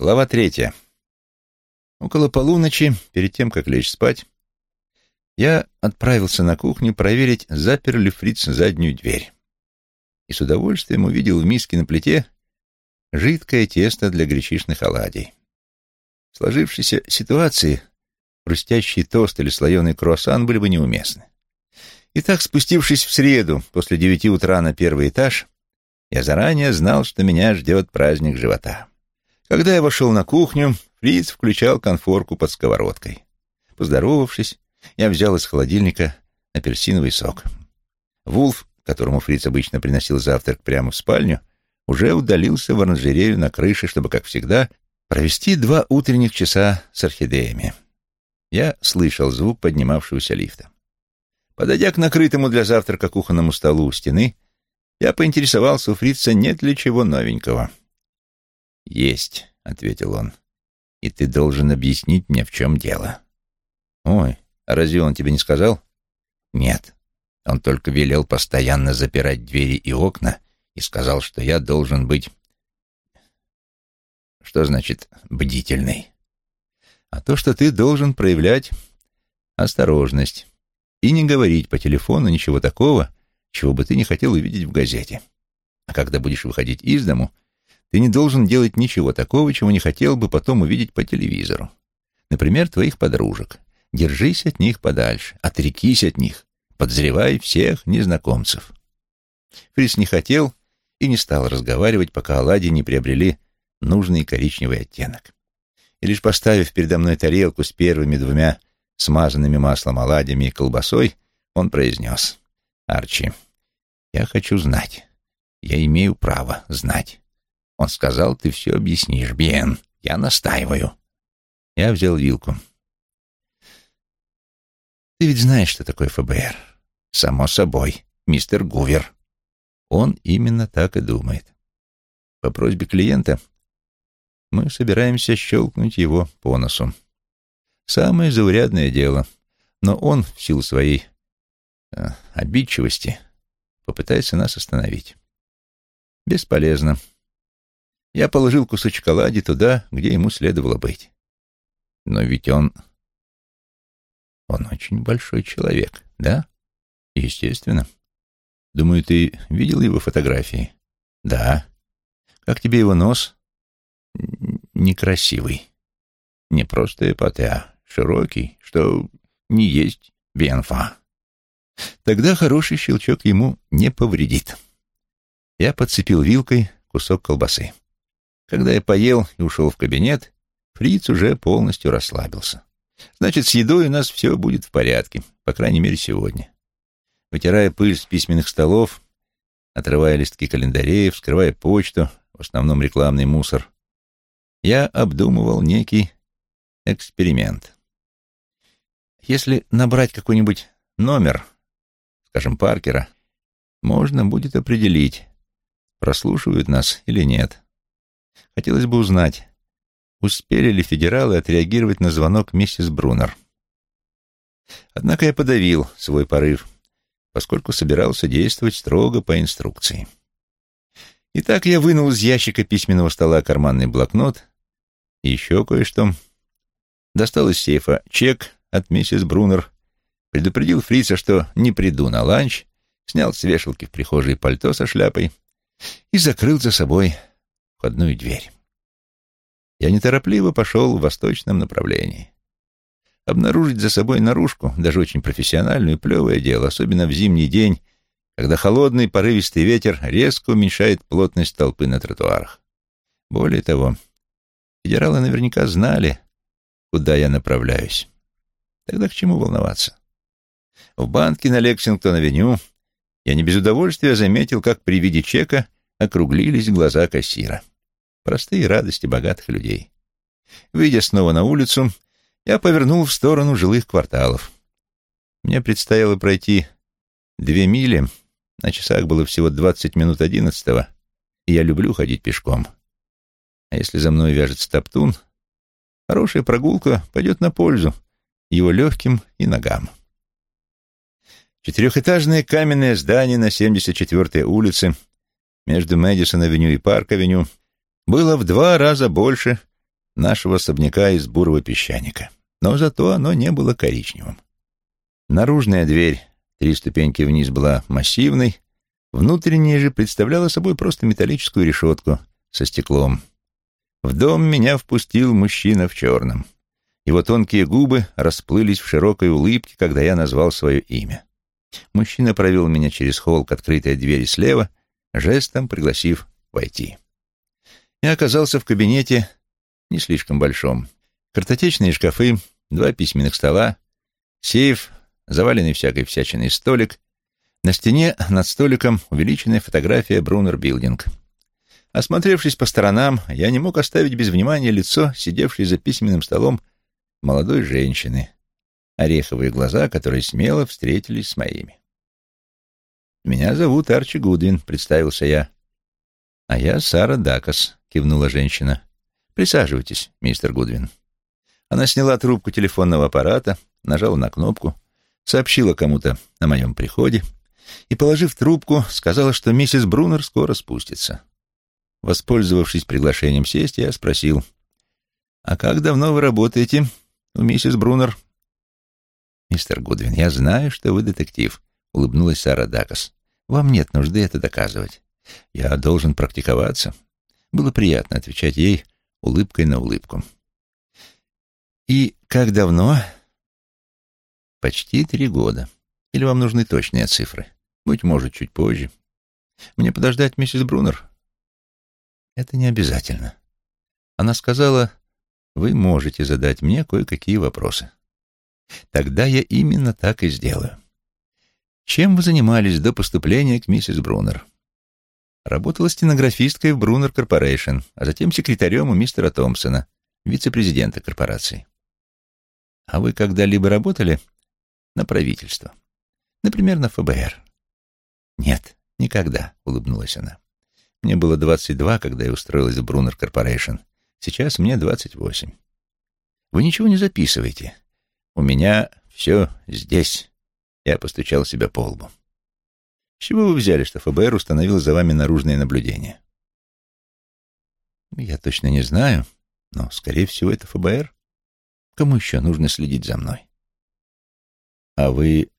Глава третья. Около полуночи, перед тем, как лечь спать, я отправился на кухню проверить, запер ли фриц заднюю дверь. И с удовольствием увидел в миске на плите жидкое тесто для гречишных оладий. В сложившейся ситуации хрустящий тост или слоеный круассан были бы неуместны. Итак, спустившись в среду после девяти утра на первый этаж, я заранее знал, что меня ждет праздник живота. Когда я вошел на кухню, Фриц включал конфорку под сковородкой. Поздоровавшись, я взял из холодильника апельсиновый сок. Вулф, которому Фриц обычно приносил завтрак прямо в спальню, уже удалился в оранжерею на крыше, чтобы, как всегда, провести два утренних часа с орхидеями. Я слышал звук поднимавшегося лифта. Подойдя к накрытому для завтрака кухонному столу у стены, я поинтересовался у фрица, нет ли чего новенького. «Есть», — ответил он, — «и ты должен объяснить мне, в чем дело». «Ой, а разве он тебе не сказал?» «Нет, он только велел постоянно запирать двери и окна и сказал, что я должен быть...» «Что значит «бдительный»?» «А то, что ты должен проявлять осторожность и не говорить по телефону ничего такого, чего бы ты не хотел увидеть в газете. А когда будешь выходить из дому, ты не должен делать ничего такого, чего не хотел бы потом увидеть по телевизору. Например, твоих подружек. Держись от них подальше, отрекись от них, подозревай всех незнакомцев. Фрис не хотел и не стал разговаривать, пока оладьи не приобрели нужный коричневый оттенок. И лишь поставив передо мной тарелку с первыми двумя смазанными маслом оладьями и колбасой, он произнес. Арчи, я хочу знать. Я имею право знать. Он сказал, ты все объяснишь, Бен. Я настаиваю. Я взял вилку. Ты ведь знаешь, что такое ФБР? Само собой, мистер Гувер. Он именно так и думает. По просьбе клиента мы собираемся щелкнуть его по носу. Самое заурядное дело, но он, в силу своей Э, обидчивости попытается нас остановить. Бесполезно. Я положил кусочек оладьи туда, где ему следовало быть. Но ведь он... Он очень большой человек, да? Естественно. Думаю, ты видел его фотографии? Да. Как тебе его нос? Некрасивый. Не просто эпоте, а широкий, что не есть бенфа. Тогда хороший щелчок ему не повредит. Я подцепил вилкой кусок колбасы. Когда я поел и ушел в кабинет, фриц уже полностью расслабился. Значит, с едой у нас все будет в порядке, по крайней мере, сегодня. Вытирая пыль с письменных столов, отрывая листки календарей, вскрывая почту, в основном рекламный мусор, я обдумывал некий эксперимент. Если набрать какой-нибудь номер скажем, Паркера, можно будет определить, прослушивают нас или нет. Хотелось бы узнать, успели ли федералы отреагировать на звонок миссис Брунер. Однако я подавил свой порыв, поскольку собирался действовать строго по инструкции. Итак, я вынул из ящика письменного стола карманный блокнот и еще кое-что. Достал из сейфа чек от миссис Брунер предупредил фрица, что не приду на ланч, снял с вешалки в прихожей пальто со шляпой и закрыл за собой входную дверь. Я неторопливо пошел в восточном направлении. Обнаружить за собой наружку, даже очень профессиональную, плевое дело, особенно в зимний день, когда холодный порывистый ветер резко уменьшает плотность толпы на тротуарах. Более того, федералы наверняка знали, куда я направляюсь. Тогда к чему волноваться? В банке на Лексингтон-авеню я не без удовольствия заметил, как при виде чека округлились глаза кассира. Простые радости богатых людей. Выйдя снова на улицу, я повернул в сторону жилых кварталов. Мне предстояло пройти две мили, на часах было всего двадцать минут одиннадцатого, и я люблю ходить пешком. А если за мной вяжется топтун, хорошая прогулка пойдет на пользу его легким и ногам. Четырехэтажное каменное здание на 74-й улице между Мэдисон-авеню и Парк-авеню было в два раза больше нашего особняка из бурого песчаника. Но зато оно не было коричневым. Наружная дверь, три ступеньки вниз, была массивной, внутренняя же представляла собой просто металлическую решетку со стеклом. В дом меня впустил мужчина в черном. Его тонкие губы расплылись в широкой улыбке, когда я назвал свое имя. Мужчина провел меня через холл к открытой двери слева, жестом пригласив войти. Я оказался в кабинете не слишком большом. Картотечные шкафы, два письменных стола, сейф, заваленный всякой всячиной столик. На стене над столиком увеличенная фотография Брунер Билдинг. Осмотревшись по сторонам, я не мог оставить без внимания лицо, сидевшей за письменным столом молодой женщины, ореховые глаза, которые смело встретились с моими. «Меня зовут Арчи Гудвин», — представился я. «А я Сара Дакас», — кивнула женщина. «Присаживайтесь, мистер Гудвин». Она сняла трубку телефонного аппарата, нажала на кнопку, сообщила кому-то о моем приходе и, положив трубку, сказала, что миссис Брунер скоро спустится. Воспользовавшись приглашением сесть, я спросил, «А как давно вы работаете у миссис Брунер?» «Мистер Гудвин, я знаю, что вы детектив», — улыбнулась Сара Дакас. «Вам нет нужды это доказывать. Я должен практиковаться». Было приятно отвечать ей улыбкой на улыбку. «И как давно?» «Почти три года. Или вам нужны точные цифры? Быть может, чуть позже. Мне подождать миссис Брунер?» «Это не обязательно. Она сказала, вы можете задать мне кое-какие вопросы. Тогда я именно так и сделаю. Чем вы занимались до поступления к миссис Брунер?» Работала стенографисткой в Брунер Корпорейшн, а затем секретарем у мистера Томпсона, вице-президента корпорации. А вы когда-либо работали на правительство? Например, на ФБР? Нет, никогда, улыбнулась она. Мне было 22, когда я устроилась в Брунер Корпорейшн. Сейчас мне 28. Вы ничего не записываете. У меня все здесь. Я постучал себя по лбу. С чего вы взяли, что ФБР установил за вами наружное наблюдение? Я точно не знаю, но, скорее всего, это ФБР. Кому еще нужно следить за мной? А вы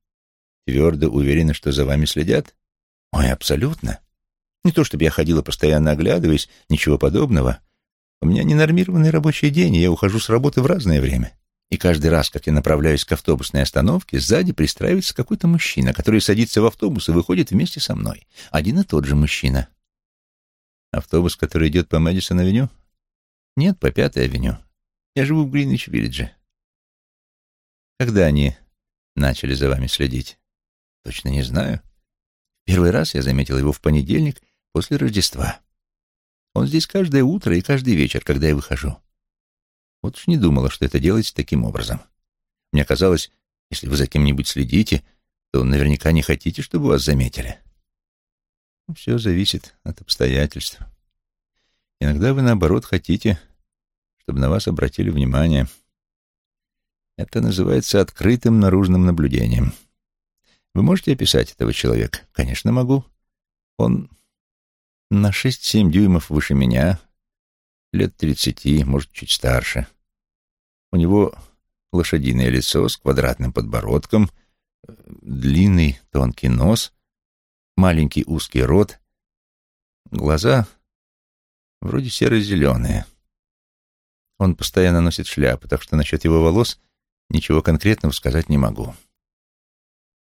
твердо уверены, что за вами следят? Ой, абсолютно. Не то чтобы я ходила постоянно оглядываясь, ничего подобного. У меня ненормированный рабочий день, я ухожу с работы в разное время. И каждый раз, как я направляюсь к автобусной остановке, сзади пристраивается какой-то мужчина, который садится в автобус и выходит вместе со мной. Один и тот же мужчина. Автобус, который идет по Мэдисон-авеню? Нет, по Пятой авеню. Я живу в Гринвич-Виллидже. Когда они начали за вами следить? Точно не знаю. Первый раз я заметил его в понедельник после Рождества. Он здесь каждое утро и каждый вечер, когда я выхожу. Вот уж не думала, что это делается таким образом. Мне казалось, если вы за кем-нибудь следите, то наверняка не хотите, чтобы вас заметили. Все зависит от обстоятельств. Иногда вы, наоборот, хотите, чтобы на вас обратили внимание. Это называется открытым наружным наблюдением. Вы можете описать этого человека? Конечно, могу. Он на шесть-семь дюймов выше меня, лет тридцати, может, чуть старше. У него лошадиное лицо с квадратным подбородком, длинный тонкий нос, маленький узкий рот, глаза вроде серо-зеленые. Он постоянно носит шляпу, так что насчет его волос ничего конкретного сказать не могу.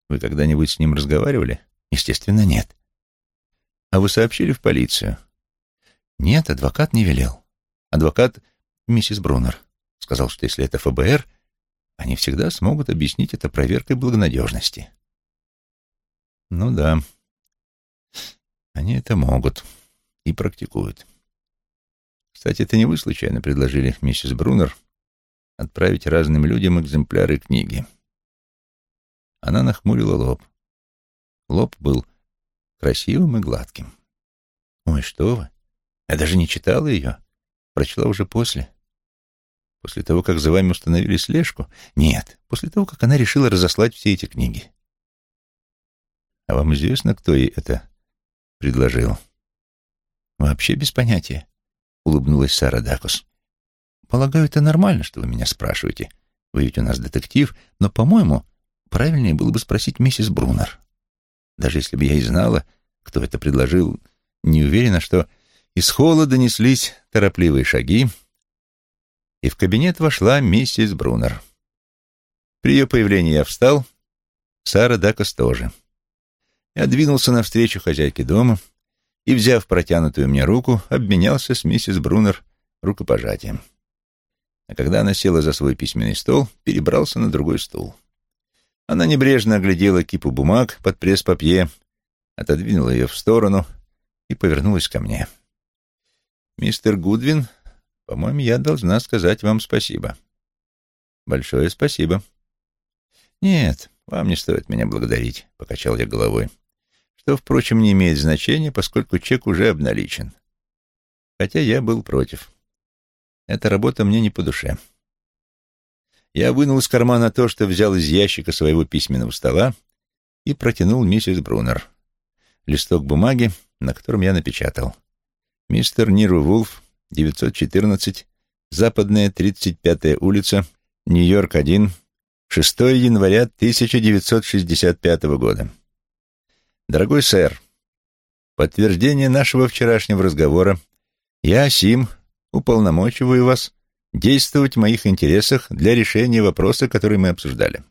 Вы когда-нибудь с ним разговаривали? Естественно, нет. А вы сообщили в полицию? Нет, адвокат не велел. Адвокат миссис Брунер сказал, что если это ФБР, они всегда смогут объяснить это проверкой благонадежности. Ну да, они это могут и практикуют. Кстати, это не вы случайно предложили миссис Брунер отправить разным людям экземпляры книги. Она нахмурила лоб. Лоб был красивым и гладким. Ой, что вы! Я даже не читала ее. Прочла уже после. После того, как за вами установили слежку? Нет, после того, как она решила разослать все эти книги. А вам известно, кто ей это предложил? Вообще без понятия, улыбнулась Сара Дакус. полагаю, это нормально, что вы меня спрашиваете. Вы ведь у нас детектив, но, по-моему, правильнее было бы спросить миссис Брунер. Даже если бы я и знала, кто это предложил, не уверена, что из холла донеслись торопливые шаги, и в кабинет вошла миссис Брунер. При ее появлении я встал, Сара Дакас тоже. Я двинулся навстречу хозяйке дома и, взяв протянутую мне руку, обменялся с миссис Брунер рукопожатием. А когда она села за свой письменный стол, перебрался на другой стул. Она небрежно оглядела кипу бумаг под пресс-папье, отодвинула ее в сторону и повернулась ко мне. «Мистер Гудвин, по-моему, я должна сказать вам спасибо». «Большое спасибо». «Нет, вам не стоит меня благодарить», — покачал я головой. «Что, впрочем, не имеет значения, поскольку чек уже обналичен. Хотя я был против. Эта работа мне не по душе». Я вынул из кармана то, что взял из ящика своего письменного стола, и протянул миссис Брунер. Листок бумаги, на котором я напечатал. Мистер Ниру Вулф, 914, Западная, 35-я улица, Нью-Йорк, 1, 6 января 1965 года. Дорогой сэр, подтверждение нашего вчерашнего разговора, я, Сим, уполномочиваю вас действовать в моих интересах для решения вопроса, который мы обсуждали.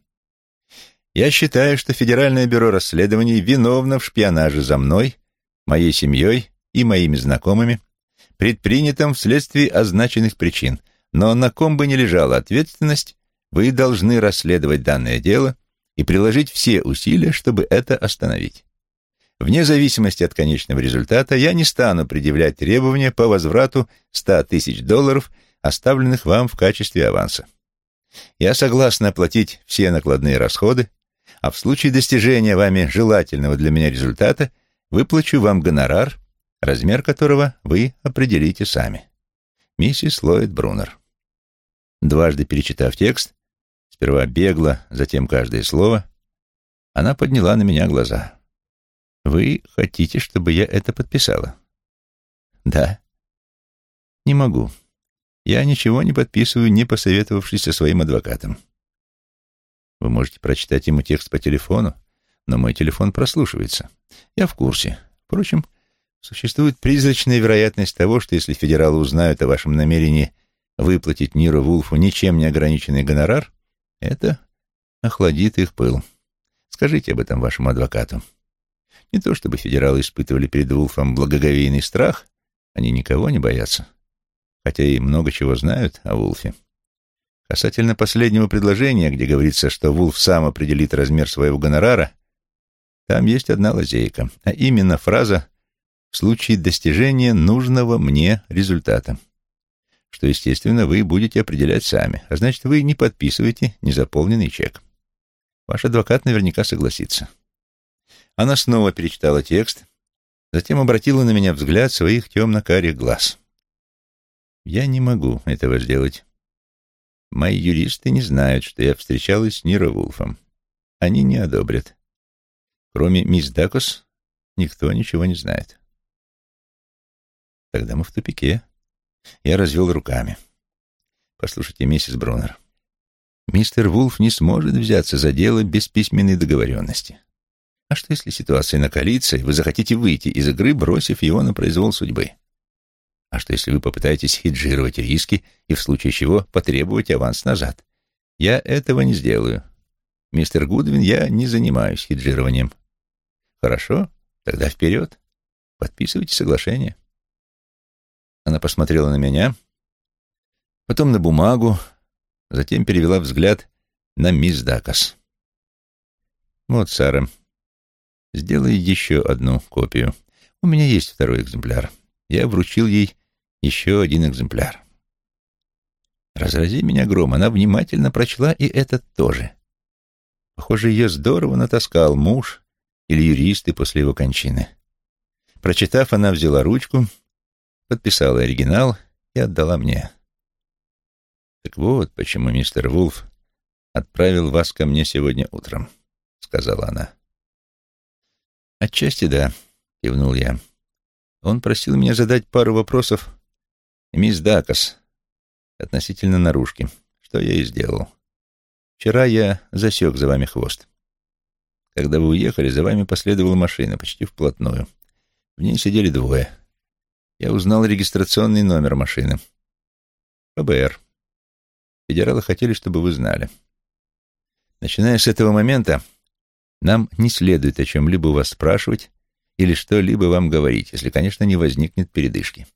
Я считаю, что Федеральное бюро расследований виновно в шпионаже за мной, моей семьей и моими знакомыми, предпринятом вследствие означенных причин, но на ком бы ни лежала ответственность, вы должны расследовать данное дело и приложить все усилия, чтобы это остановить. Вне зависимости от конечного результата я не стану предъявлять требования по возврату 100 тысяч долларов – оставленных вам в качестве аванса. Я согласна оплатить все накладные расходы, а в случае достижения вами желательного для меня результата выплачу вам гонорар, размер которого вы определите сами. Миссис Ллойд Брунер. Дважды перечитав текст, сперва бегло, затем каждое слово, она подняла на меня глаза. «Вы хотите, чтобы я это подписала?» «Да». «Не могу. Я ничего не подписываю, не посоветовавшись со своим адвокатом. Вы можете прочитать ему текст по телефону, но мой телефон прослушивается. Я в курсе. Впрочем, существует призрачная вероятность того, что если федералы узнают о вашем намерении выплатить Ниру Вулфу ничем не ограниченный гонорар, это охладит их пыл. Скажите об этом вашему адвокату. Не то чтобы федералы испытывали перед Вулфом благоговейный страх, они никого не боятся хотя и много чего знают о Вулфе. Касательно последнего предложения, где говорится, что Вулф сам определит размер своего гонорара, там есть одна лазейка, а именно фраза «в случае достижения нужного мне результата», что, естественно, вы будете определять сами, а значит, вы не подписываете незаполненный чек. Ваш адвокат наверняка согласится. Она снова перечитала текст, затем обратила на меня взгляд своих темно-карих глаз. Я не могу этого сделать. Мои юристы не знают, что я встречалась с Ниро Вулфом. Они не одобрят. Кроме мисс Дакос, никто ничего не знает. Тогда мы в тупике. Я развел руками. Послушайте, миссис Брунер, мистер Вулф не сможет взяться за дело без письменной договоренности. А что, если ситуация накалится, и вы захотите выйти из игры, бросив его на произвол судьбы? А что, если вы попытаетесь хеджировать риски и в случае чего потребовать аванс назад? Я этого не сделаю. Мистер Гудвин, я не занимаюсь хеджированием. Хорошо, тогда вперед. Подписывайте соглашение. Она посмотрела на меня, потом на бумагу, затем перевела взгляд на мисс Дакас. Вот, Сара, сделай еще одну копию. У меня есть второй экземпляр я вручил ей еще один экземпляр. Разрази меня гром, она внимательно прочла и этот тоже. Похоже, ее здорово натаскал муж или юристы после его кончины. Прочитав, она взяла ручку, подписала оригинал и отдала мне. «Так вот, почему мистер Вулф отправил вас ко мне сегодня утром», — сказала она. «Отчасти да», — кивнул я. Он просил меня задать пару вопросов мисс Дакас. относительно наружки, что я и сделал. Вчера я засек за вами хвост. Когда вы уехали, за вами последовала машина, почти вплотную. В ней сидели двое. Я узнал регистрационный номер машины. ФБР. Федералы хотели, чтобы вы знали. Начиная с этого момента, нам не следует о чем-либо вас спрашивать или что-либо вам говорить, если, конечно, не возникнет передышки.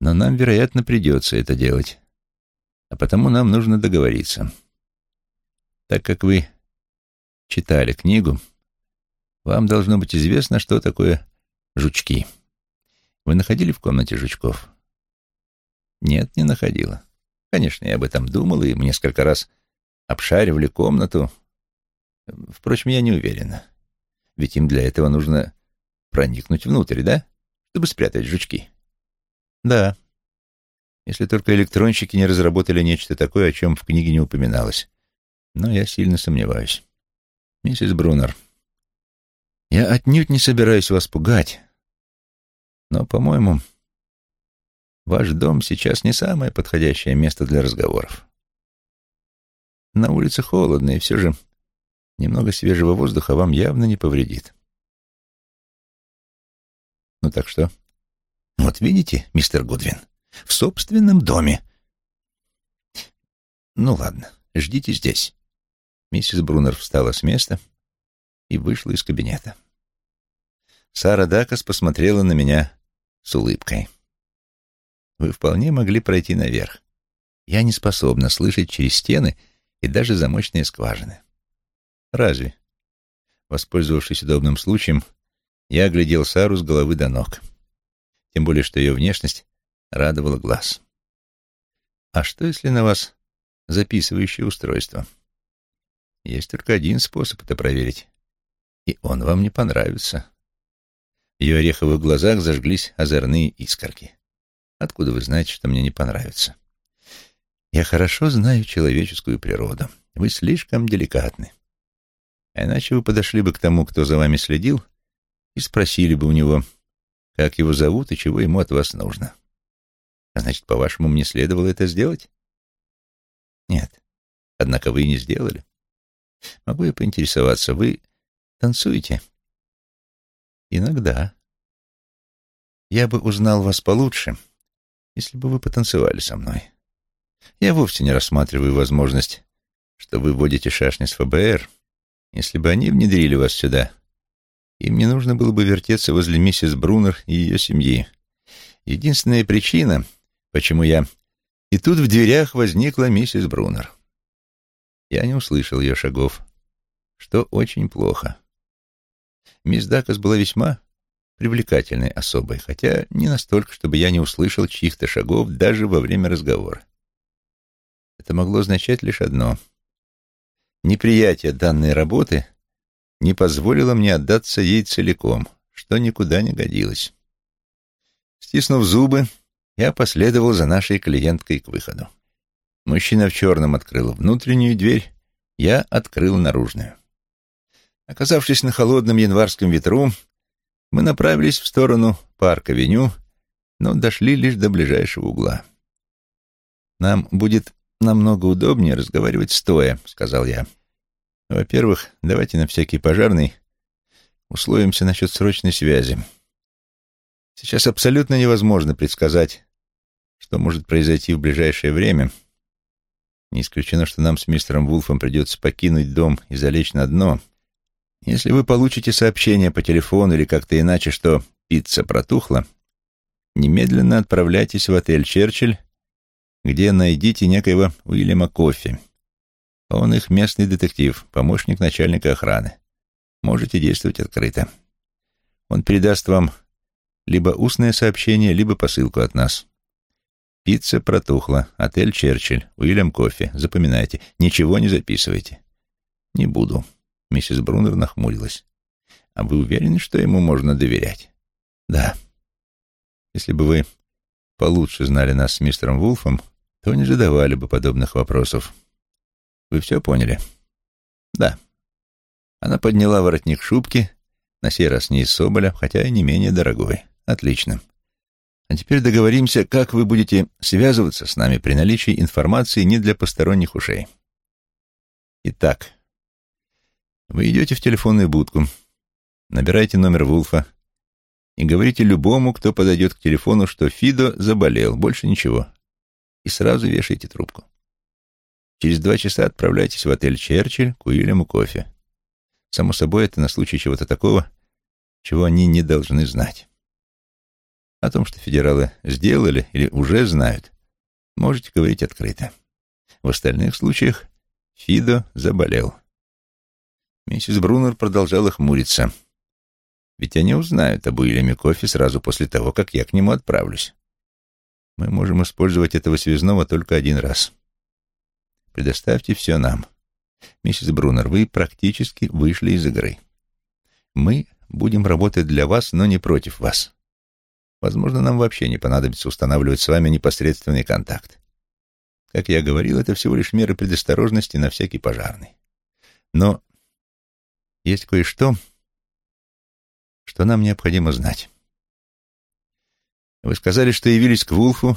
Но нам, вероятно, придется это делать. А потому нам нужно договориться. Так как вы читали книгу, вам должно быть известно, что такое жучки. Вы находили в комнате жучков? Нет, не находила. Конечно, я об этом думал, и несколько раз обшаривали комнату. Впрочем, я не уверена. Ведь им для этого нужно проникнуть внутрь, да? Чтобы спрятать жучки. Да. Если только электронщики не разработали нечто такое, о чем в книге не упоминалось. Но я сильно сомневаюсь. Миссис Брунер, я отнюдь не собираюсь вас пугать, но, по-моему, ваш дом сейчас не самое подходящее место для разговоров. На улице холодно, и все же немного свежего воздуха вам явно не повредит. Ну так что? Вот видите, мистер Гудвин, в собственном доме. Ну ладно, ждите здесь. Миссис Брунер встала с места и вышла из кабинета. Сара Дакас посмотрела на меня с улыбкой. «Вы вполне могли пройти наверх. Я не способна слышать через стены и даже замочные скважины». «Разве?» Воспользовавшись удобным случаем, я оглядел Сару с головы до ног. Тем более, что ее внешность радовала глаз. «А что, если на вас записывающее устройство?» «Есть только один способ это проверить, и он вам не понравится». Ее ореховых глазах зажглись озорные искорки. «Откуда вы знаете, что мне не понравится?» «Я хорошо знаю человеческую природу. Вы слишком деликатны. Иначе вы подошли бы к тому, кто за вами следил, и спросили бы у него, как его зовут и чего ему от вас нужно. А значит, по-вашему, мне следовало это сделать? Нет. Однако вы и не сделали. Могу я поинтересоваться, вы танцуете?» Иногда. Я бы узнал вас получше, если бы вы потанцевали со мной. Я вовсе не рассматриваю возможность, что вы водите шашни с ФБР. Если бы они внедрили вас сюда, им не нужно было бы вертеться возле миссис Брунер и ее семьи. Единственная причина, почему я... И тут в дверях возникла миссис Брунер. Я не услышал ее шагов, что очень плохо. Мисс Дакас была весьма привлекательной особой, хотя не настолько, чтобы я не услышал чьих-то шагов даже во время разговора. Это могло означать лишь одно. Неприятие данной работы не позволило мне отдаться ей целиком, что никуда не годилось. Стиснув зубы, я последовал за нашей клиенткой к выходу. Мужчина в черном открыл внутреннюю дверь, я открыл наружную. Оказавшись на холодном январском ветру, мы направились в сторону парк-авеню, но дошли лишь до ближайшего угла. «Нам будет намного удобнее разговаривать стоя», — сказал я. «Во-первых, давайте на всякий пожарный условимся насчет срочной связи. Сейчас абсолютно невозможно предсказать, что может произойти в ближайшее время. Не исключено, что нам с мистером Вулфом придется покинуть дом и залечь на дно — если вы получите сообщение по телефону или как-то иначе, что пицца протухла, немедленно отправляйтесь в отель «Черчилль», где найдите некоего Уильяма Кофи. Он их местный детектив, помощник начальника охраны. Можете действовать открыто. Он передаст вам либо устное сообщение, либо посылку от нас. Пицца протухла. Отель «Черчилль». Уильям Кофи. Запоминайте. Ничего не записывайте. Не буду. Миссис Брунер нахмурилась. «А вы уверены, что ему можно доверять?» «Да. Если бы вы получше знали нас с мистером Вулфом, то не задавали бы подобных вопросов. Вы все поняли?» «Да». Она подняла воротник шубки, на сей раз не из соболя, хотя и не менее дорогой. «Отлично. А теперь договоримся, как вы будете связываться с нами при наличии информации не для посторонних ушей. Итак, вы идете в телефонную будку, набираете номер Вулфа и говорите любому, кто подойдет к телефону, что Фидо заболел, больше ничего, и сразу вешаете трубку. Через два часа отправляйтесь в отель «Черчилль» к Уильяму кофе. Само собой, это на случай чего-то такого, чего они не должны знать. О том, что федералы сделали или уже знают, можете говорить открыто. В остальных случаях Фидо заболел. Миссис Брунер продолжала хмуриться. Ведь они узнают об Уильяме Кофе сразу после того, как я к нему отправлюсь. Мы можем использовать этого связного только один раз. Предоставьте все нам. Миссис Брунер, вы практически вышли из игры. Мы будем работать для вас, но не против вас. Возможно, нам вообще не понадобится устанавливать с вами непосредственный контакт. Как я говорил, это всего лишь меры предосторожности на всякий пожарный. Но есть кое-что, что нам необходимо знать. Вы сказали, что явились к Вулфу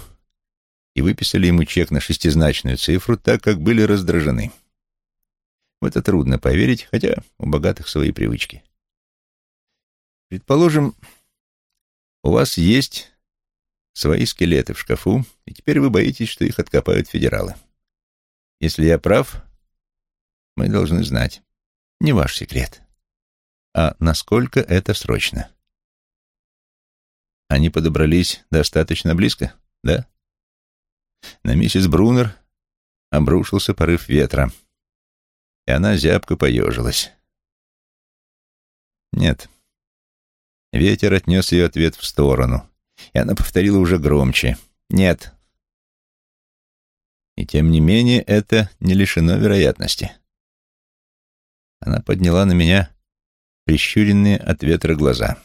и выписали ему чек на шестизначную цифру, так как были раздражены. В это трудно поверить, хотя у богатых свои привычки. Предположим, у вас есть свои скелеты в шкафу, и теперь вы боитесь, что их откопают федералы. Если я прав, мы должны знать. Не ваш секрет. А насколько это срочно? Они подобрались достаточно близко, да? На миссис Брунер обрушился порыв ветра, и она зябко поежилась. Нет. Ветер отнес ее ответ в сторону, и она повторила уже громче. Нет. И тем не менее это не лишено вероятности. Она подняла на меня прищуренные от ветра глаза.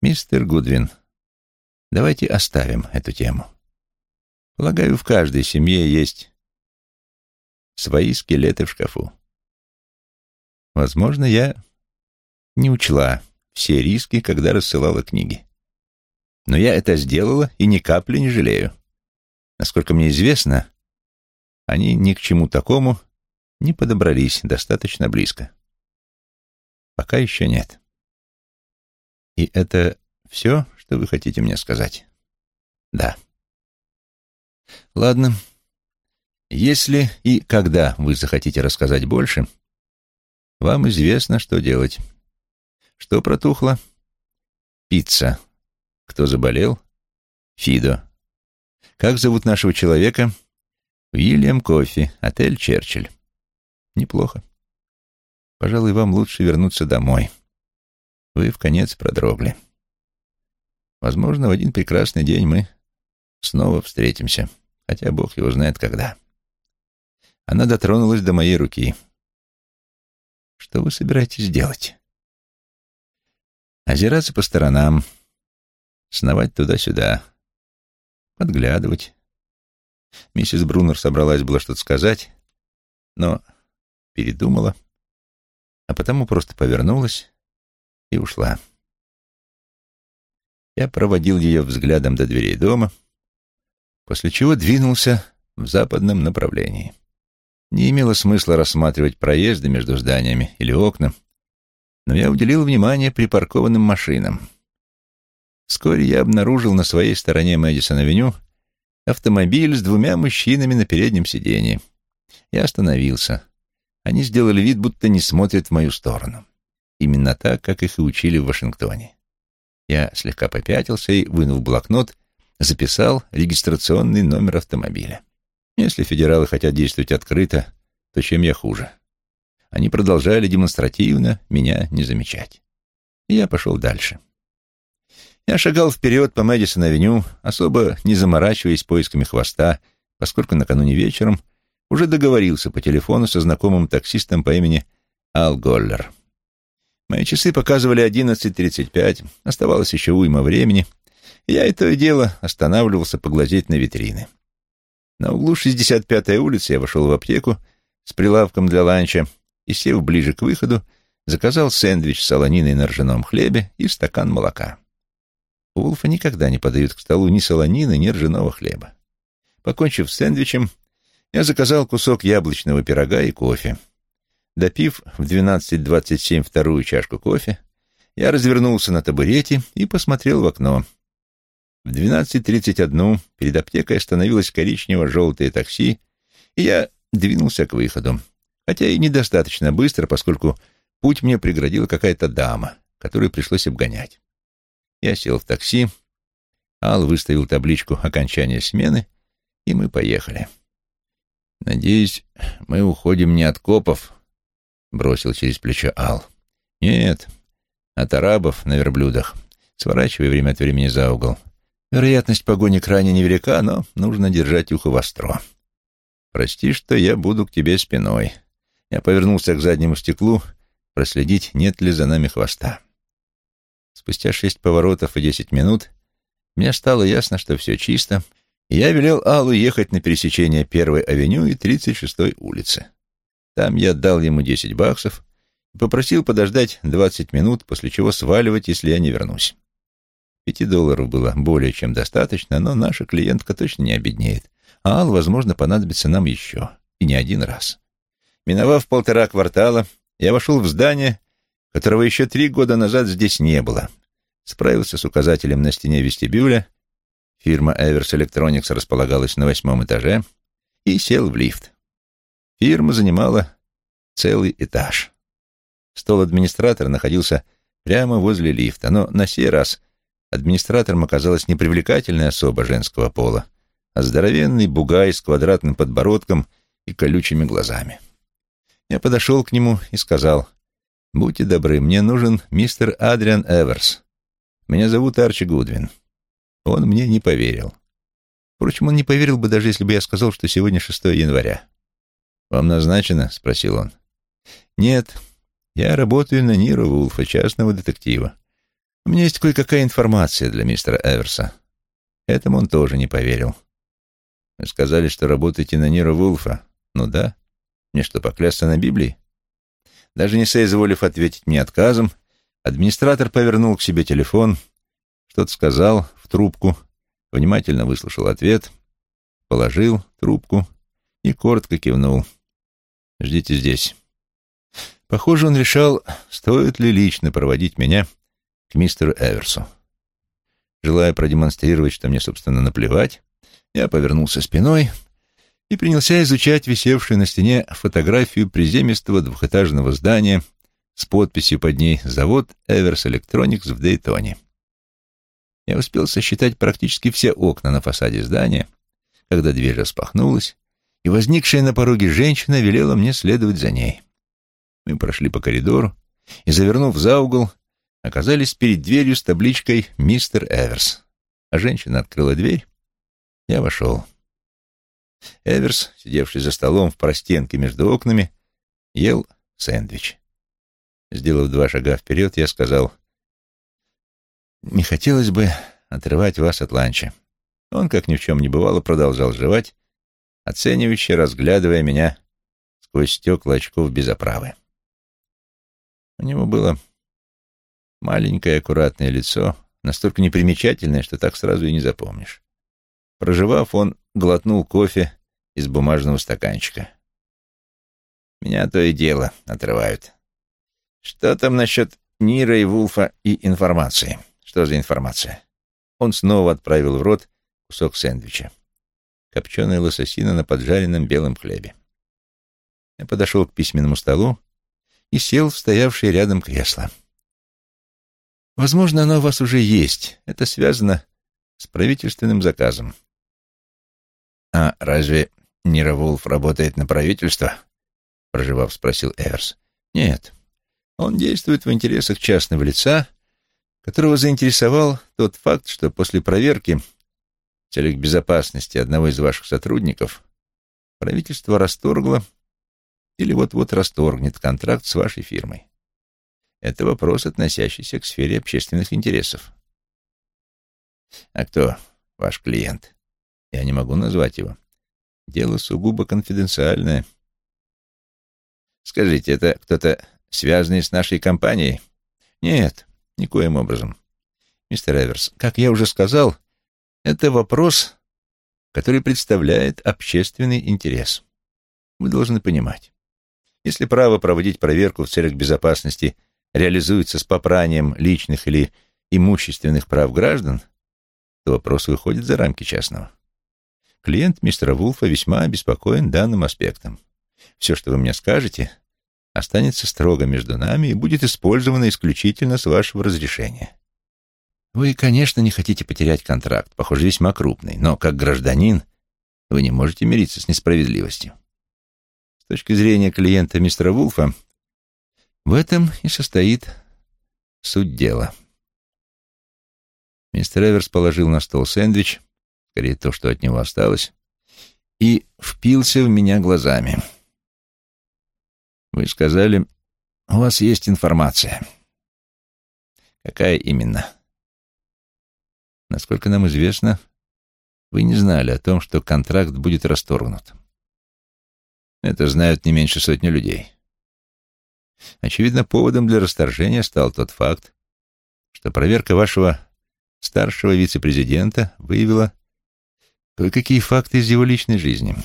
«Мистер Гудвин, давайте оставим эту тему. Полагаю, в каждой семье есть свои скелеты в шкафу. Возможно, я не учла все риски, когда рассылала книги. Но я это сделала и ни капли не жалею. Насколько мне известно, они ни к чему такому не подобрались достаточно близко. Пока еще нет. И это все, что вы хотите мне сказать? Да. Ладно. Если и когда вы захотите рассказать больше, вам известно, что делать. Что протухло? Пицца. Кто заболел? Фидо. Как зовут нашего человека? Уильям Кофи, отель Черчилль. Неплохо. Пожалуй, вам лучше вернуться домой. Вы в конец продрогли. Возможно, в один прекрасный день мы снова встретимся, хотя Бог его знает когда. Она дотронулась до моей руки. Что вы собираетесь делать? Озираться по сторонам, сновать туда-сюда, подглядывать. Миссис Брунер собралась было что-то сказать, но передумала, а потому просто повернулась и ушла. Я проводил ее взглядом до дверей дома, после чего двинулся в западном направлении. Не имело смысла рассматривать проезды между зданиями или окна, но я уделил внимание припаркованным машинам. Вскоре я обнаружил на своей стороне Мэдисон-авеню автомобиль с двумя мужчинами на переднем сиденье. Я остановился. Они сделали вид, будто не смотрят в мою сторону. Именно так, как их и учили в Вашингтоне. Я слегка попятился и, вынув блокнот, записал регистрационный номер автомобиля. Если федералы хотят действовать открыто, то чем я хуже? Они продолжали демонстративно меня не замечать. И я пошел дальше. Я шагал вперед по Мэдисон-авеню, особо не заморачиваясь поисками хвоста, поскольку накануне вечером уже договорился по телефону со знакомым таксистом по имени Ал Голлер. Мои часы показывали 11.35, оставалось еще уйма времени, я и то и дело останавливался поглазеть на витрины. На углу 65-й улицы я вошел в аптеку с прилавком для ланча и, сев ближе к выходу, заказал сэндвич с солониной на ржаном хлебе и стакан молока. У Улфа никогда не подают к столу ни солонины, ни ржаного хлеба. Покончив с сэндвичем, я заказал кусок яблочного пирога и кофе. Допив в 12.27 вторую чашку кофе, я развернулся на табурете и посмотрел в окно. В 12.31 перед аптекой остановилось коричнево-желтое такси, и я двинулся к выходу. Хотя и недостаточно быстро, поскольку путь мне преградила какая-то дама, которую пришлось обгонять. Я сел в такси, Ал выставил табличку окончания смены, и мы поехали. «Надеюсь, мы уходим не от копов», — бросил через плечо Ал. «Нет, от арабов на верблюдах. Сворачивай время от времени за угол. Вероятность погони крайне невелика, но нужно держать ухо востро. Прости, что я буду к тебе спиной». Я повернулся к заднему стеклу, проследить, нет ли за нами хвоста. Спустя шесть поворотов и десять минут мне стало ясно, что все чисто, я велел Аллу ехать на пересечение Первой авеню и Тридцать шестой улицы. Там я дал ему десять баксов и попросил подождать двадцать минут, после чего сваливать, если я не вернусь. Пяти долларов было более чем достаточно, но наша клиентка точно не обеднеет, а Ал, возможно, понадобится нам еще, и не один раз. Миновав полтора квартала, я вошел в здание, которого еще три года назад здесь не было. Справился с указателем на стене вестибюля, фирма Everс Electronics располагалась на восьмом этаже, и сел в лифт. Фирма занимала целый этаж. Стол администратора находился прямо возле лифта, но на сей раз администратором оказалась не привлекательная особа женского пола, а здоровенный бугай с квадратным подбородком и колючими глазами. Я подошел к нему и сказал, «Будьте добры, мне нужен мистер Адриан Эверс. Меня зовут Арчи Гудвин». Он мне не поверил. Впрочем, он не поверил бы, даже если бы я сказал, что сегодня 6 января. «Вам назначено?» — спросил он. «Нет, я работаю на Ниро Вулфа, частного детектива. У меня есть кое-какая информация для мистера Эверса». Этому он тоже не поверил. «Вы сказали, что работаете на Ниро Вулфа?» «Ну да. Мне что, поклясться на Библии? Даже не соизволив ответить мне отказом, администратор повернул к себе телефон, что-то сказал в трубку, внимательно выслушал ответ, положил трубку и коротко кивнул. «Ждите здесь». Похоже, он решал, стоит ли лично проводить меня к мистеру Эверсу. Желая продемонстрировать, что мне, собственно, наплевать, я повернулся спиной и принялся изучать висевшую на стене фотографию приземистого двухэтажного здания с подписью под ней «Завод Эверс Electronics в Дейтоне». Я успел сосчитать практически все окна на фасаде здания, когда дверь распахнулась, и возникшая на пороге женщина велела мне следовать за ней. Мы прошли по коридору и, завернув за угол, оказались перед дверью с табличкой «Мистер Эверс». А женщина открыла дверь, я вошел. Эверс, сидевший за столом в простенке между окнами, ел сэндвич. Сделав два шага вперед, я сказал, «Не хотелось бы отрывать вас от ланча». Он, как ни в чем не бывало, продолжал жевать, оценивающе разглядывая меня сквозь стекла очков без оправы. У него было маленькое аккуратное лицо, настолько непримечательное, что так сразу и не запомнишь. Проживав, он глотнул кофе из бумажного стаканчика. Меня то и дело отрывают. Что там насчет Нира и Вулфа и информации? Что за информация? Он снова отправил в рот кусок сэндвича. Копченая лососина на поджаренном белом хлебе. Я подошел к письменному столу и сел в стоявшее рядом кресло. Возможно, оно у вас уже есть. Это связано с правительственным заказом. «А разве Нира Вулф работает на правительство?» — проживав, спросил Эверс. «Нет. Он действует в интересах частного лица, которого заинтересовал тот факт, что после проверки в целях безопасности одного из ваших сотрудников правительство расторгло или вот-вот расторгнет контракт с вашей фирмой. Это вопрос, относящийся к сфере общественных интересов. А кто ваш клиент? Я не могу назвать его. Дело сугубо конфиденциальное. Скажите, это кто-то связанный с нашей компанией? Нет, никоим образом. Мистер Эверс, как я уже сказал, это вопрос, который представляет общественный интерес. Вы должны понимать. Если право проводить проверку в целях безопасности реализуется с попранием личных или имущественных прав граждан, то вопрос выходит за рамки частного. Клиент мистера Вулфа весьма обеспокоен данным аспектом. Все, что вы мне скажете, останется строго между нами и будет использовано исключительно с вашего разрешения. Вы, конечно, не хотите потерять контракт, похоже, весьма крупный, но как гражданин вы не можете мириться с несправедливостью. С точки зрения клиента мистера Вулфа, в этом и состоит суть дела. Мистер Эверс положил на стол сэндвич, скорее то, что от него осталось, и впился в меня глазами. «Вы сказали, у вас есть информация. Какая именно?» «Насколько нам известно, вы не знали о том, что контракт будет расторгнут. Это знают не меньше сотни людей. Очевидно, поводом для расторжения стал тот факт, что проверка вашего старшего вице-президента выявила кое-какие факты из его личной жизни.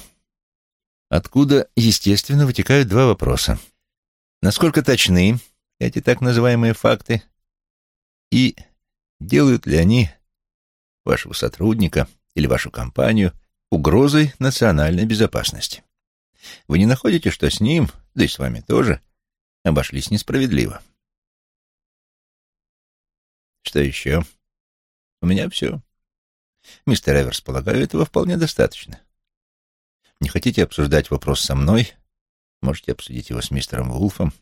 Откуда, естественно, вытекают два вопроса. Насколько точны эти так называемые факты и делают ли они вашего сотрудника или вашу компанию угрозой национальной безопасности? Вы не находите, что с ним, да и с вами тоже, обошлись несправедливо? Что еще? У меня все. Мистер Эверс, полагаю, этого вполне достаточно. Не хотите обсуждать вопрос со мной? Можете обсудить его с мистером Вулфом.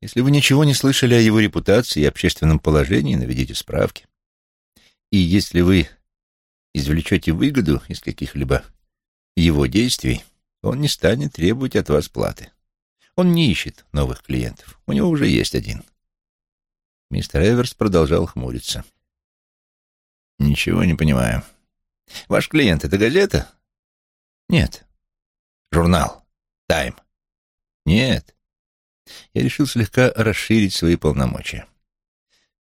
Если вы ничего не слышали о его репутации и общественном положении, наведите справки. И если вы извлечете выгоду из каких-либо его действий, он не станет требовать от вас платы. Он не ищет новых клиентов. У него уже есть один. Мистер Эверс продолжал хмуриться. Ничего не понимаю. Ваш клиент — это газета? Нет. Журнал? Тайм? Нет. Я решил слегка расширить свои полномочия.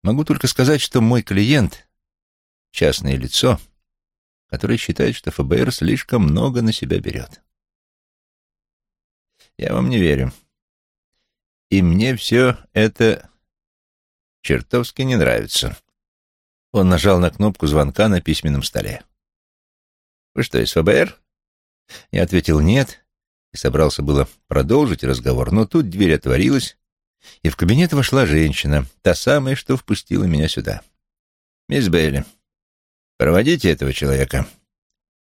Могу только сказать, что мой клиент — частное лицо, которое считает, что ФБР слишком много на себя берет. Я вам не верю. И мне все это чертовски не нравится. Он нажал на кнопку звонка на письменном столе. «Вы что, из ФБР?» Я ответил «нет» и собрался было продолжить разговор, но тут дверь отворилась, и в кабинет вошла женщина, та самая, что впустила меня сюда. «Мисс Бейли, проводите этого человека».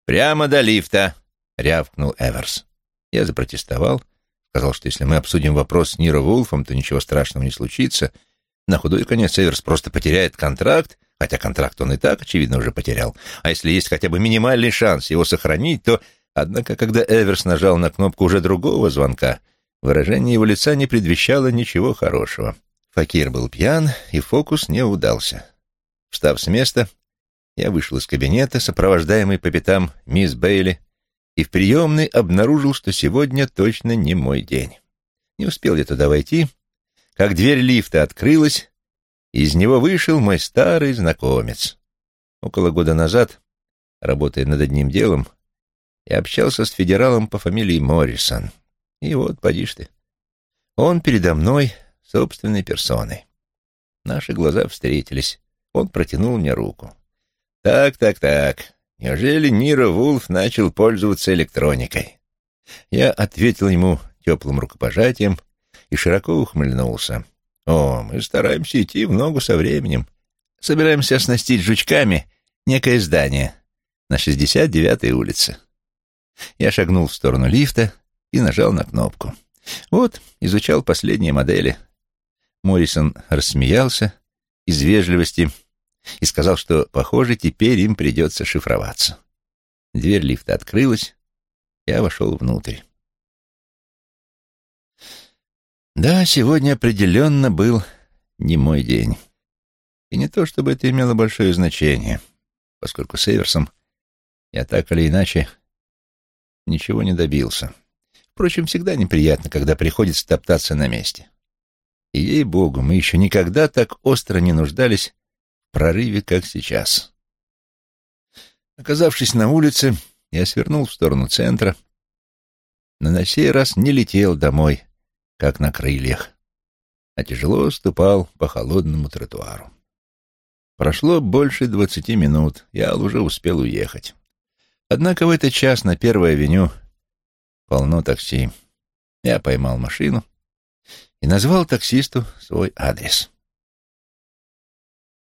«Прямо до лифта», — рявкнул Эверс. Я запротестовал, сказал, что если мы обсудим вопрос с Ниро Вулфом, то ничего страшного не случится. На худой конец Эверс просто потеряет контракт, хотя контракт он и так, очевидно, уже потерял. А если есть хотя бы минимальный шанс его сохранить, то... Однако, когда Эверс нажал на кнопку уже другого звонка, выражение его лица не предвещало ничего хорошего. Факир был пьян, и фокус не удался. Встав с места, я вышел из кабинета, сопровождаемый по пятам мисс Бейли, и в приемной обнаружил, что сегодня точно не мой день. Не успел я туда войти, как дверь лифта открылась, и из него вышел мой старый знакомец. Около года назад, работая над одним делом, я общался с федералом по фамилии Моррисон. И вот, поди ты, он передо мной собственной персоной. Наши глаза встретились. Он протянул мне руку. «Так, так, так. Неужели Ниро Вулф начал пользоваться электроникой? Я ответил ему теплым рукопожатием и широко ухмыльнулся. О, мы стараемся идти в ногу со временем. Собираемся оснастить жучками некое здание на 69-й улице. Я шагнул в сторону лифта и нажал на кнопку. Вот, изучал последние модели. Моррисон рассмеялся из вежливости и сказал, что, похоже, теперь им придется шифроваться. Дверь лифта открылась, я вошел внутрь. Да, сегодня определенно был не мой день. И не то, чтобы это имело большое значение, поскольку с Эверсом я так или иначе ничего не добился. Впрочем, всегда неприятно, когда приходится топтаться на месте. И, ей-богу, мы еще никогда так остро не нуждались прорыве, как сейчас. Оказавшись на улице, я свернул в сторону центра, но на сей раз не летел домой, как на крыльях, а тяжело ступал по холодному тротуару. Прошло больше двадцати минут, я уже успел уехать. Однако в этот час на Первой авеню полно такси. Я поймал машину и назвал таксисту свой адрес.